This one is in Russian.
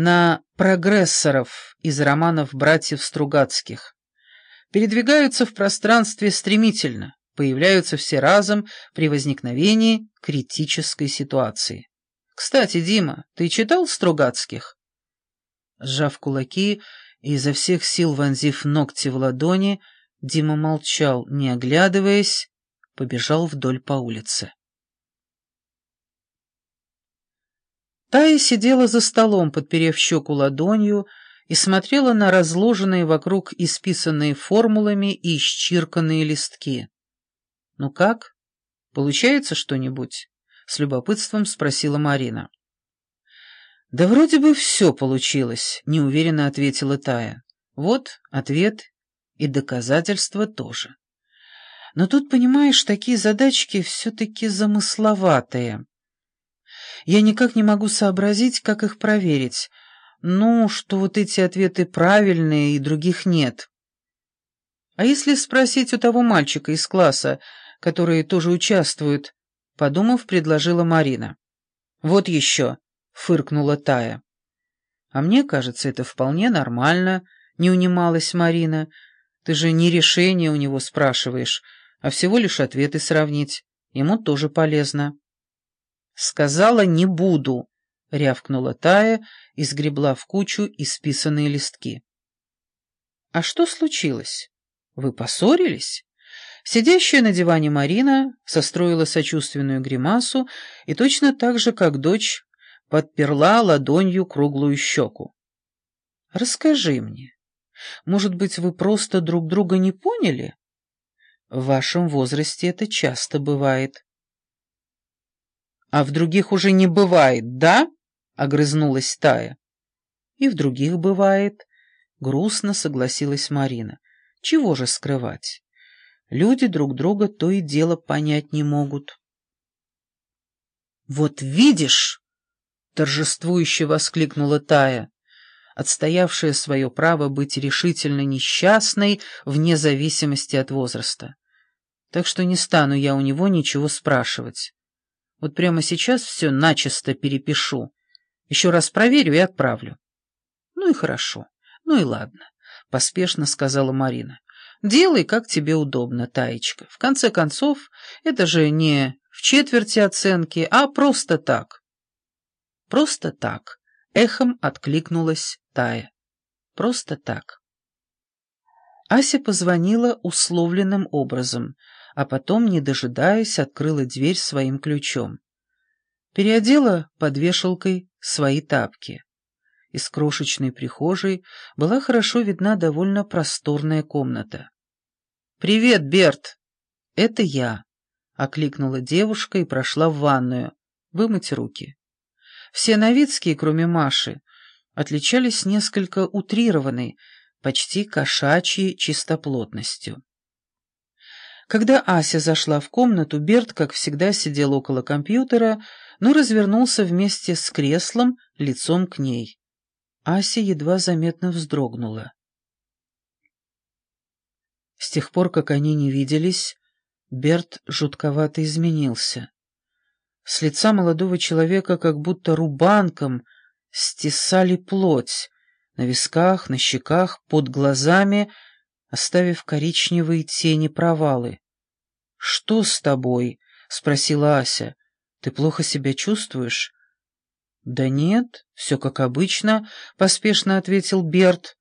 на прогрессоров из романов братьев Стругацких. Передвигаются в пространстве стремительно, появляются все разом при возникновении критической ситуации. Кстати, Дима, ты читал Стругацких? Сжав кулаки и изо всех сил вонзив ногти в ладони, Дима молчал, не оглядываясь, побежал вдоль по улице. Тая сидела за столом, подперев щеку ладонью, и смотрела на разложенные вокруг исписанные формулами и исчирканные листки. «Ну как? Получается что-нибудь?» — с любопытством спросила Марина. «Да вроде бы все получилось», — неуверенно ответила Тая. «Вот ответ и доказательства тоже. Но тут, понимаешь, такие задачки все-таки замысловатые. Я никак не могу сообразить, как их проверить. Ну, что вот эти ответы правильные и других нет. А если спросить у того мальчика из класса, который тоже участвует, подумав, предложила Марина. Вот еще, фыркнула Тая. А мне кажется, это вполне нормально, не унималась Марина. Ты же не решение у него спрашиваешь, а всего лишь ответы сравнить. Ему тоже полезно. Сказала «не буду», — рявкнула Тая и сгребла в кучу исписанные листки. «А что случилось? Вы поссорились?» Сидящая на диване Марина состроила сочувственную гримасу и точно так же, как дочь, подперла ладонью круглую щеку. «Расскажи мне, может быть, вы просто друг друга не поняли? В вашем возрасте это часто бывает». «А в других уже не бывает, да?» — огрызнулась Тая. «И в других бывает», — грустно согласилась Марина. «Чего же скрывать? Люди друг друга то и дело понять не могут». «Вот видишь!» — торжествующе воскликнула Тая, отстоявшая свое право быть решительно несчастной вне зависимости от возраста. «Так что не стану я у него ничего спрашивать». Вот прямо сейчас все начисто перепишу. Еще раз проверю и отправлю. Ну и хорошо. Ну и ладно, — поспешно сказала Марина. Делай, как тебе удобно, Таечка. В конце концов, это же не в четверти оценки, а просто так. Просто так. Эхом откликнулась Тая. Просто так. Ася позвонила условленным образом — а потом, не дожидаясь, открыла дверь своим ключом. Переодела под вешалкой свои тапки. Из крошечной прихожей была хорошо видна довольно просторная комната. «Привет, Берт!» «Это я», — окликнула девушка и прошла в ванную. «Вымыть руки». Все новицкие, кроме Маши, отличались несколько утрированной, почти кошачьей чистоплотностью. Когда Ася зашла в комнату, Берт, как всегда, сидел около компьютера, но развернулся вместе с креслом лицом к ней. Ася едва заметно вздрогнула. С тех пор, как они не виделись, Берт жутковато изменился. С лица молодого человека как будто рубанком стесали плоть, на висках, на щеках, под глазами — оставив коричневые тени провалы. «Что с тобой?» — спросила Ася. «Ты плохо себя чувствуешь?» «Да нет, все как обычно», — поспешно ответил Берт.